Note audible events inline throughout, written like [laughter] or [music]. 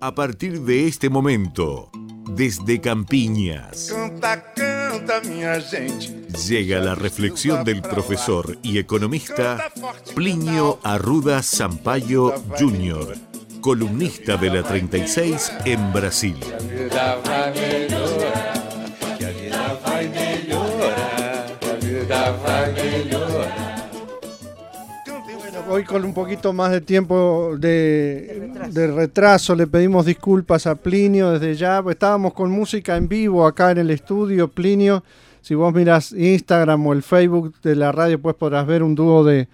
A partir de este momento, desde Campiñas, Canta, canta, minha gente. llega la reflexión del profesor y economista Plinio Arruda Sampaio Jr., columnista de la 36 en Brasil. Hoy con un poquito más de tiempo de, de retraso. le pedimos disculpas a Plinio desde ya. estábamos con música en vivo acá en el estudio. Plinio, si vos miras Instagram o el Facebook de la radio, pues podrás ver un dúo de,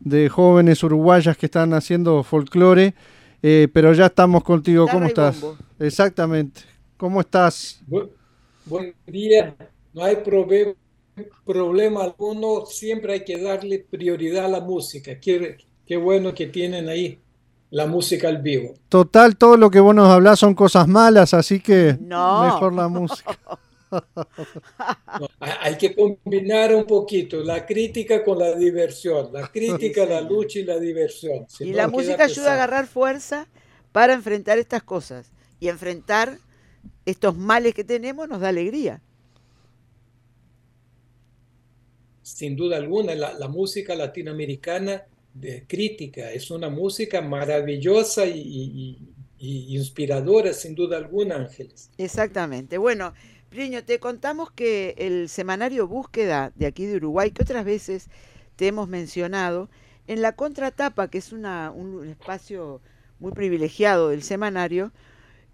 de jóvenes uruguayas que están haciendo folclore. Eh, pero ya estamos contigo. ¿Cómo estás? bombo. Exactamente. ¿Cómo estás? Bu- Buen día, no hay probe- problema alguno, siempre hay que darle prioridad a la música. Qué, qué bueno que tienen ahí la música al vivo. Total, todo lo que vos nos hablás son cosas malas, así que No. mejor la música. [laughs] No, hay que combinar un poquito la crítica con la diversión, la crítica, la lucha y la diversión. si Y no la música ayuda a agarrar fuerza para enfrentar estas cosas. Y enfrentar estos males que tenemos nos da alegría. Sin duda alguna, la, la música latinoamericana de crítica es una música maravillosa y, y- inspiradora, sin duda alguna, Ángeles. Exactamente. Bueno, Plinio, te contamos que el semanario Búsqueda de aquí de Uruguay, que otras veces te hemos mencionado, en la contratapa, que es una, un espacio muy privilegiado del semanario,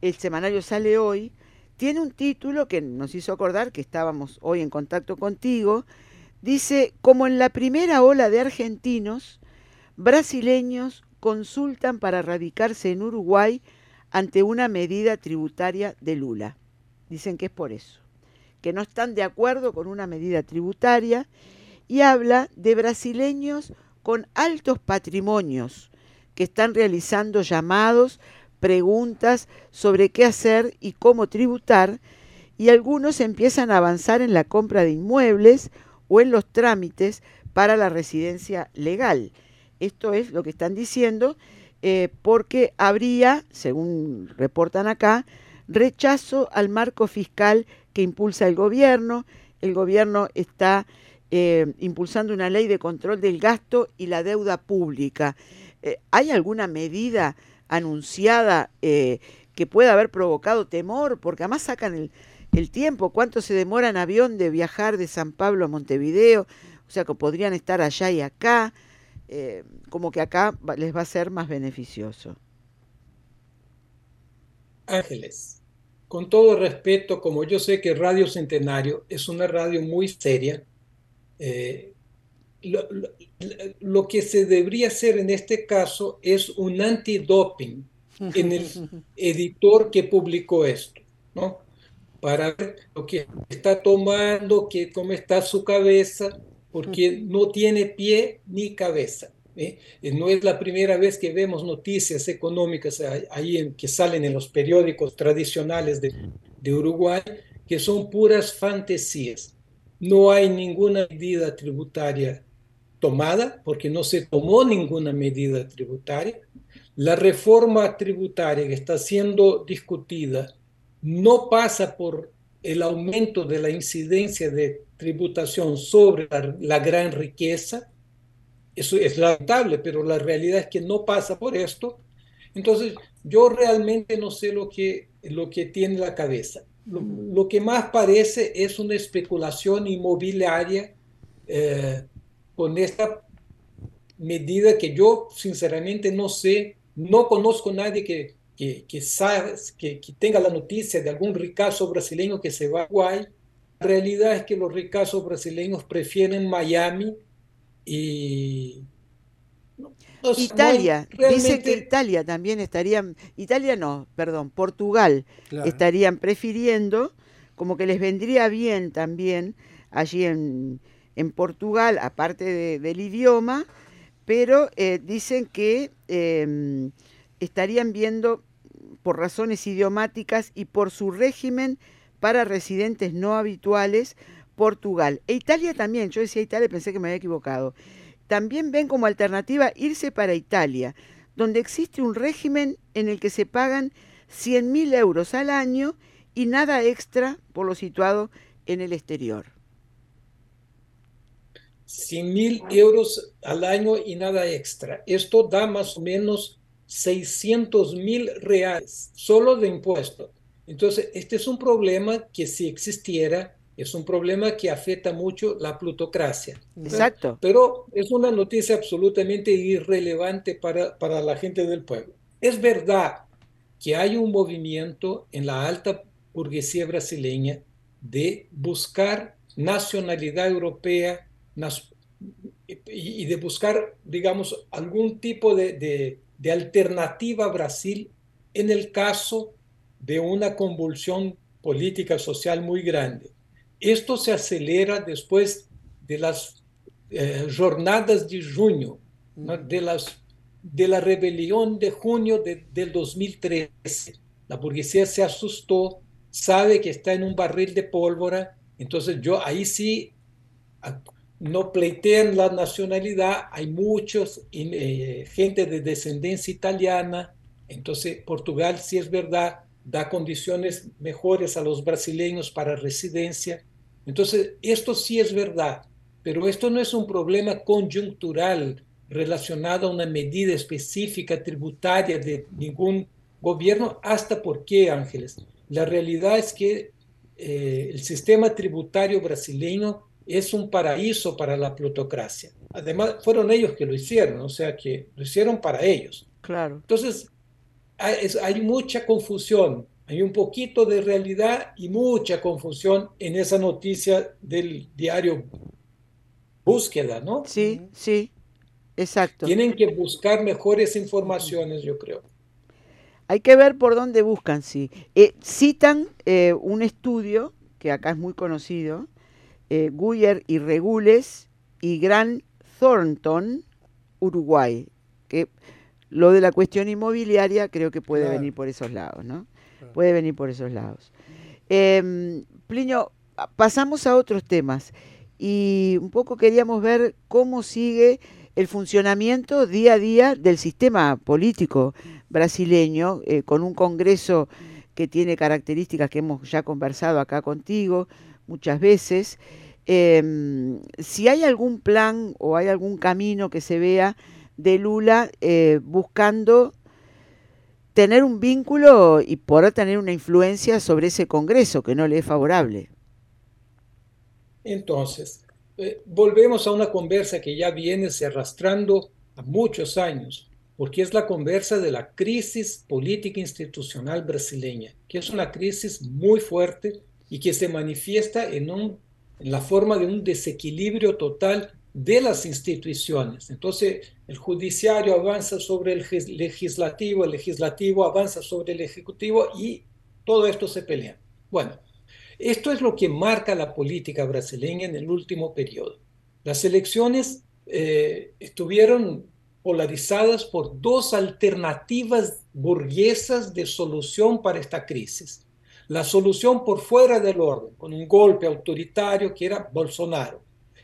el semanario sale hoy, tiene un título que nos hizo acordar que estábamos hoy en contacto contigo, dice, como en la primera ola de argentinos, brasileños consultan para radicarse en Uruguay ante una medida tributaria de Lula. Dicen que es por eso, que no están de acuerdo con una medida tributaria y habla de brasileños con altos patrimonios que están realizando llamados, preguntas sobre qué hacer y cómo tributar y algunos empiezan a avanzar en la compra de inmuebles o en los trámites para la residencia legal. Esto es lo que están diciendo eh, porque habría, según reportan acá, rechazo al marco fiscal que impulsa el gobierno. El gobierno está eh, impulsando una ley de control del gasto y la deuda pública. Eh, ¿Hay alguna medida anunciada que pueda haber provocado temor? Porque además sacan el, el tiempo, cuánto se demora en avión de viajar de San Pablo a Montevideo, o sea que podrían estar allá y acá, eh, como que acá les va a ser más beneficioso. Ángeles, con todo respeto, como yo sé que Radio Centenario es una radio muy seria, eh, lo, lo- lo que se debería hacer en este caso es un antidoping en el [laughs] editor que publicó esto, ¿no? Para ver lo que está tomando, que, cómo está su cabeza, porque no tiene pie ni cabeza. ¿eh? Eh, No es la primera vez que vemos noticias económicas ahí- en- que salen en los periódicos tradicionales de, de Uruguay, que son puras fantasías. No hay ninguna medida tributaria tomada, porque no se tomó ninguna medida tributaria. La reforma tributaria que está siendo discutida no pasa por el aumento de la incidencia de tributación sobre la, la gran riqueza. Eso es lamentable, pero la realidad es que no pasa por esto. Entonces, yo realmente no sé lo que, lo que tiene la cabeza. Lo, lo que más parece es una especulación inmobiliaria eh, con esta medida que yo sinceramente no sé, no conozco a nadie que, que, que, sabe, que, que tenga la noticia de algún ricazo brasileño que se va a Uruguay. La realidad es que los ricazos brasileños prefieren Miami y... no, no Italia, dicen que realmente Italia también estarían, Italia no, perdón, Portugal Claro. estarían prefiriendo, como que les vendría bien también allí en, en Portugal, aparte de- del idioma, pero eh, dicen que eh, estarían viendo por razones idiomáticas y por su régimen para residentes no habituales Portugal. E Italia también, yo decía Italia, pensé que me había equivocado. También ven como alternativa irse para Italia, donde existe un régimen en el que se pagan 100.000 euros al año y nada extra por lo situado en el exterior. 100 mil euros al año y nada extra. Esto da más o menos 600 mil reales solo de impuestos. Entonces, este es un problema que si existiera, es un problema que afecta mucho la plutocracia. Exacto. Pero es una noticia absolutamente irrelevante para, para la gente del pueblo. Es verdad que hay un movimiento en la alta burguesía brasileña de buscar nacionalidad europea y de buscar, digamos, algún tipo de, de, alternativa a Brasil en el caso de una convulsión política social muy grande. Esto se acelera después de las eh, jornadas de junio, de, las, de la rebelión de junio de, del 2013. La burguesía se asustó, sabe que está en un barril de pólvora, entonces yo ahí sí no pleitean la nacionalidad, hay muchos, eh, gente de descendencia italiana, entonces Portugal, si es verdad, da condiciones mejores a los brasileños para residencia. Entonces, esto sí es verdad, pero esto no es un problema conjuntural relacionado a una medida específica tributaria de ningún gobierno, hasta por qué, Ángeles. La realidad es que eh, el sistema tributario brasileño es un paraíso para la plutocracia. Además, fueron ellos que lo hicieron, o sea que lo hicieron para ellos. Claro. Entonces, hay, mucha confusión, hay un poquito de realidad y mucha confusión en esa noticia del diario Búsqueda, ¿no? Sí, sí, exacto. Tienen que buscar mejores informaciones, yo creo. Hay que ver por dónde buscan, sí. Eh, citan eh, un estudio, que acá es muy conocido, eh, Guyer y Regules y Gran Thornton, Uruguay. Que lo de la cuestión inmobiliaria creo que puede venir por esos lados, ¿no? Puede venir por esos lados. Em, Plinio, pasamos a otros temas y un poco queríamos ver cómo sigue el funcionamiento día a día del sistema político brasileño, eh, con un Congreso que tiene características que hemos ya conversado acá contigo muchas veces, Em, si hay algún plan o hay algún camino que se vea de Lula eh, buscando tener un vínculo y poder tener una influencia sobre ese Congreso que no le es favorable. Entonces, eh, volvemos a una conversa que ya viene se arrastrando a muchos años, porque es la conversa de la crisis política institucional brasileña, que es una crisis muy fuerte y que se manifiesta en un en la forma de un desequilibrio total de las instituciones. Entonces, el judiciario avanza sobre el legislativo, el legislativo avanza sobre el ejecutivo y todo esto se pelea. Bueno, esto es lo que marca la política brasileña en el último periodo. Las elecciones eh, estuvieron polarizadas por dos alternativas burguesas de solución para esta crisis la solución por fuera del orden, con un golpe autoritario que era Bolsonaro,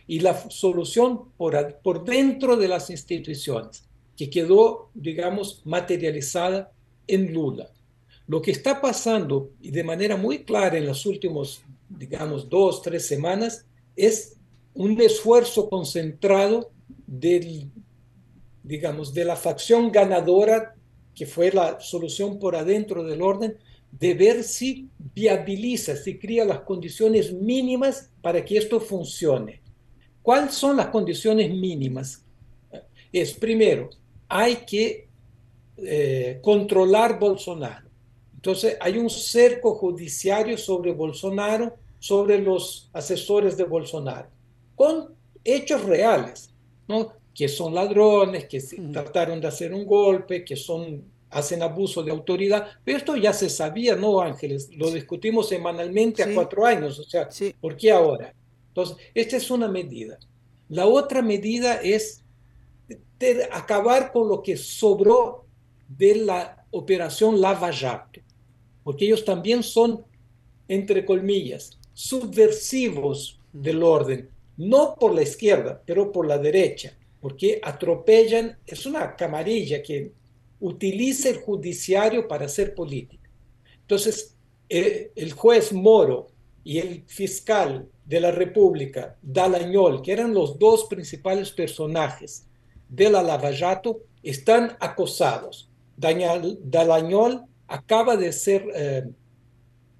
y la solución por, por dentro de las instituciones, que quedó, digamos, materializada en Lula. Lo que está pasando, y de manera muy clara en las últimas, digamos, dos, tres semanas, es un esfuerzo concentrado del, digamos, de la facción ganadora, que fue la solución por adentro del orden, de ver si viabiliza, si crea las condiciones mínimas para que esto funcione. ¿Cuáles son las condiciones mínimas? Es, primero, hay que eh, controlar Bolsonaro. Entonces, hay un cerco judiciario sobre Bolsonaro, sobre los asesores de Bolsonaro, con hechos reales, ¿no? que son ladrones, que trataron de hacer un golpe, que son hacen abuso de autoridad, pero esto ya se sabía, ¿no, Ángeles? Lo discutimos semanalmente a cuatro años, o sea, ¿por qué ahora? Entonces, esta es una medida. La otra medida es acabar con lo que sobró de la operación Lava Jato, porque ellos también son, entre comillas, subversivos del orden, no por la izquierda, pero por la derecha, porque atropellan, es una camarilla que utiliza el judiciario para hacer política. Entonces, eh, el juez Moro y el fiscal de la República, Dalañol, que eran los dos principales personajes de la Lavallato, están acosados. Dalañol acaba de ser eh,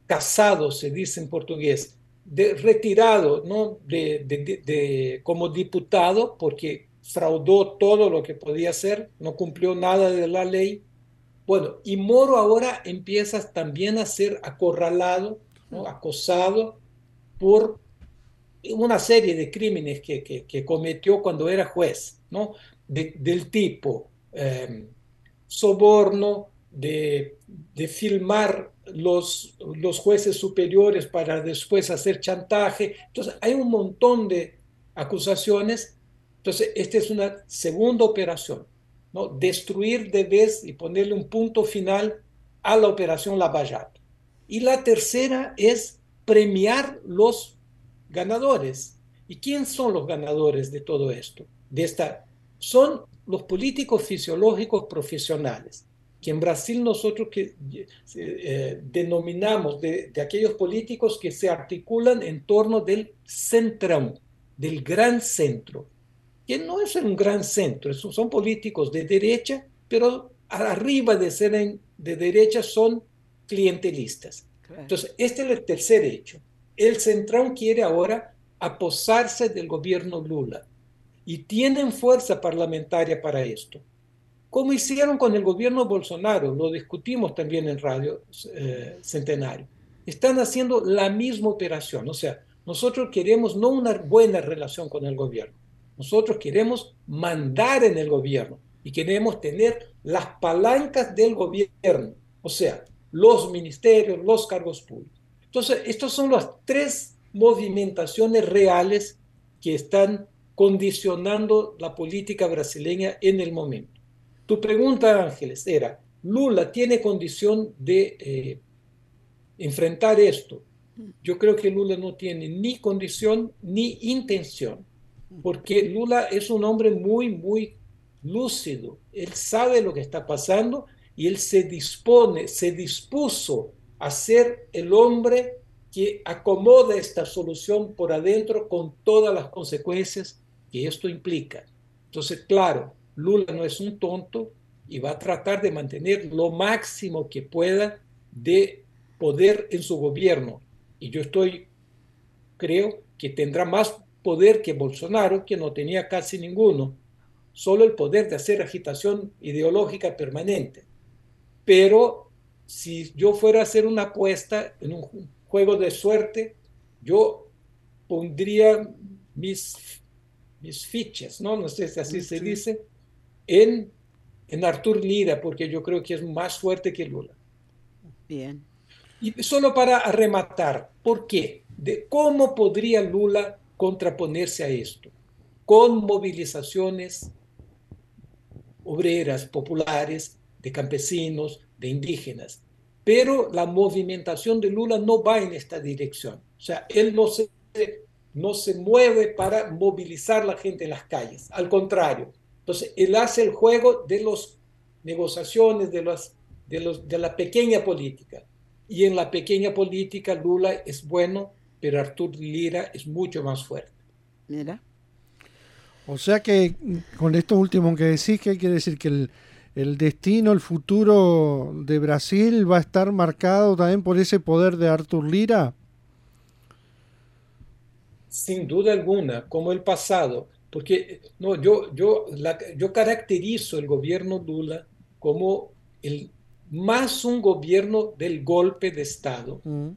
casado, se dice en portugués, de, retirado ¿no? de, como diputado porque fraudó todo lo que podía hacer, no cumplió nada de la ley. Bueno, y Moro ahora empieza también a ser acorralado, ¿no? acosado por una serie de crímenes que, que, cometió cuando era juez, ¿no? del tipo em, soborno, de, de, filmar los, los jueces superiores para después hacer chantaje. Entonces, hay un montón de acusaciones. Entonces, esta es una segunda operación, ¿no? Destruir de vez y ponerle un punto final a la operación Lavallato. Y la tercera es premiar los ganadores. ¿Y quién son los ganadores de todo esto? De esta, son los políticos fisiológicos profesionales, que en Brasil nosotros que, eh, denominamos de, de, aquellos políticos que se articulan en torno del centrón, del gran centro, que no es un gran centro, son políticos de derecha, pero arriba de ser de derecha son clientelistas. Entonces, este es el tercer hecho. El centrón quiere ahora aposarse del gobierno Lula y tienen fuerza parlamentaria para esto. Como hicieron con el gobierno Bolsonaro, lo discutimos también en Radio eh, Centenario. Están haciendo la misma operación, o sea, nosotros queremos no una buena relación con el gobierno, nosotros queremos mandar en el gobierno y queremos tener las palancas del gobierno, o sea, los ministerios, los cargos públicos. Entonces, estas son las tres movimentaciones reales que están condicionando la política brasileña en el momento. Tu pregunta, Ángeles, era, ¿Lula tiene condición de eh, enfrentar esto? Yo creo que Lula no tiene ni condición ni intención, porque Lula es un hombre muy, muy lúcido. Él sabe lo que está pasando y él se dispone, se dispuso a ser el hombre que acomoda esta solución por adentro con todas las consecuencias que esto implica. Entonces, claro, Lula no es un tonto y va a tratar de mantener lo máximo que pueda de poder en su gobierno. Y yo estoy, creo que tendrá más poder que Bolsonaro, que no tenía casi ninguno, solo el poder de hacer agitación ideológica permanente. Pero si yo fuera a hacer una apuesta en un juego de suerte, yo pondría mis, mis fichas, ¿no? No sé si así se dice, en, en Artur Lira, porque yo creo que es más fuerte que Lula. Bien. Y solo para rematar, ¿por qué? De cómo podría Lula contraponerse a esto, con movilizaciones obreras, populares, de campesinos, de indígenas, pero la movimentación de Lula no va en esta dirección. O sea, él no se, no se mueve para movilizar la gente en las calles, al contrario. Entonces, él hace el juego de las negociaciones, de, los, de, los, de la pequeña política. Y en la pequeña política Lula es bueno, pero Artur Lira es mucho más fuerte. Mira. O sea que con esto último que decís, que quiere decir que el, el destino, el futuro de Brasil va a estar marcado también por ese poder de Artur Lira? Sin duda alguna, como el pasado, porque no, yo, yo, yo caracterizo el gobierno Lula como el, más un gobierno del golpe de Estado, mm.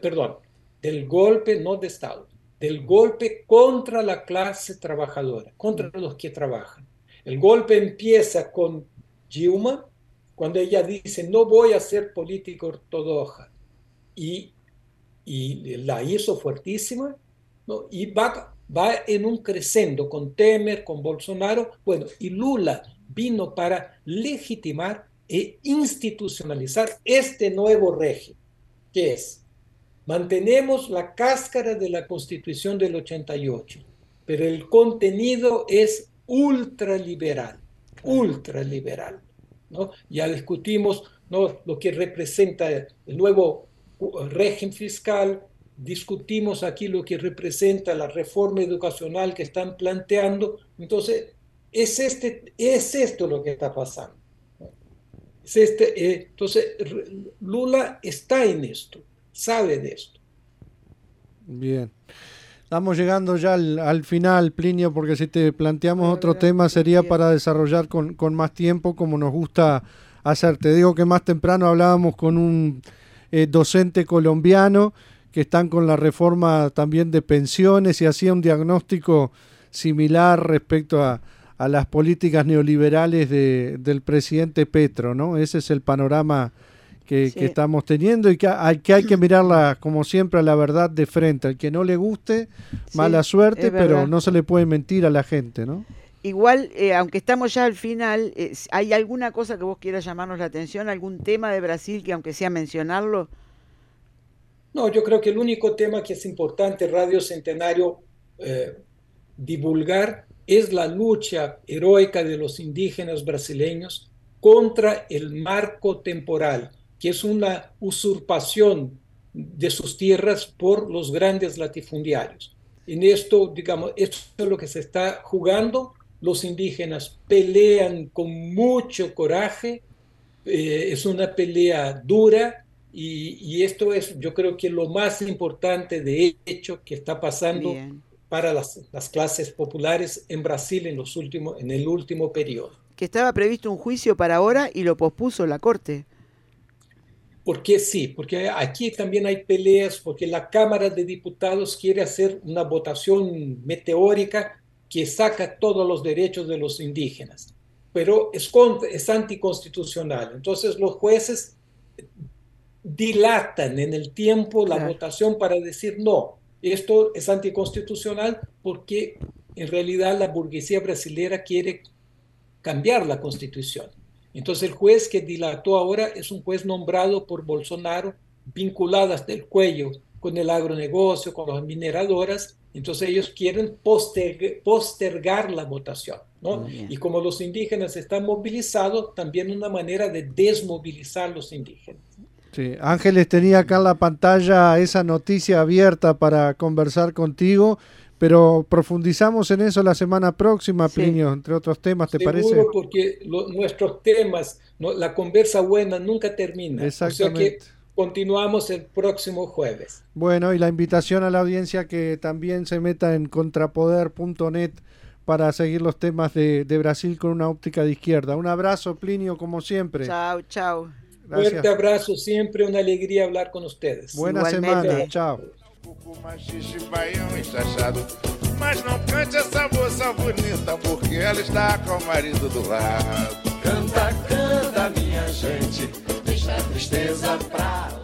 perdón, del golpe no de Estado, del golpe contra la clase trabajadora, contra mm. los que trabajan. El golpe empieza con Gilma, cuando ella dice, no voy a ser política ortodoxa, y, y la hizo fuertísima, ¿no? y va, va en un crescendo con Temer, con Bolsonaro, bueno, y Lula vino para legitimar e institucionalizar este nuevo régimen, que es, mantenemos la cáscara de la constitución del 88, pero el contenido es ultraliberal ultraliberal. ¿no? Ya discutimos ¿no? lo que representa el nuevo régimen fiscal, discutimos aquí lo que representa la reforma educacional que están planteando. Entonces, es, este, es esto lo que está pasando. Es este, eh, entonces, Lula está en esto, sabe de esto. Bien. Estamos llegando ya al, final, Plinio, porque si te planteamos otro tema sería para desarrollar con, con, más tiempo, como nos gusta hacer. Te digo que más temprano hablábamos con un eh, docente colombiano que están con la reforma también de pensiones y hacía un diagnóstico similar respecto a, a las políticas neoliberales de, del presidente Petro, ¿no? Ese es el panorama que, estamos teniendo y que hay, que hay que mirarla, como siempre, a la verdad de frente. Al que no le guste, mala suerte, pero no se le puede mentir a la gente, ¿no? Igual, eh, aunque estamos ya al final, eh, ¿hay alguna cosa que vos quieras llamarnos la atención? ¿Algún tema de Brasil que aunque sea mencionarlo? No, yo creo que el único tema que es importante, Radio Centenario, eh, divulgar es la lucha heroica de los indígenas brasileños contra el marco temporal, que es una usurpación de sus tierras por los grandes latifundiarios. En esto, digamos, esto es lo que se está jugando. Los indígenas pelean con mucho coraje, eh, es una pelea dura, y, esto es, yo creo que lo más importante de hecho que está pasando para las, las, clases populares en Brasil en, los últimos, en el último periodo. Que estaba previsto un juicio para ahora y lo pospuso la Corte. Porque sí, porque aquí también hay peleas, porque la Cámara de Diputados quiere hacer una votación meteórica que saca todos los derechos de los indígenas, pero es, es anticonstitucional. Entonces los jueces dilatan en el tiempo la votación para decir no, esto es anticonstitucional porque en realidad la burguesía brasilera quiere cambiar la constitución. Entonces el juez que dilató ahora es un juez nombrado por Bolsonaro, vinculado hasta el cuello con el agronegocio, con las mineradoras, entonces ellos quieren postergar la votación. ¿no? Y como los indígenas están movilizados, también una manera de desmovilizar los indígenas. Sí, Ángeles tenía acá en la pantalla esa noticia abierta para conversar contigo, pero profundizamos en eso la semana próxima, Plinio, entre otros temas, ¿te Seguro parece? porque nuestros temas, la conversa buena nunca termina. Exactamente. O sea que continuamos el próximo jueves. Bueno, y la invitación a la audiencia que también se meta en contrapoder.net para seguir los temas de, de Brasil con una óptica de izquierda. Un abrazo, Plinio, como siempre. Chao, chao. Fuerte abraço, sempre uma alegria falar com vocês. Boa semana, Cucu, machixe, baião chachado. Mas não cante essa moça bonita, porque ela está com o marido do lado. Canta, canta, minha gente, deixa a tristeza pra lá.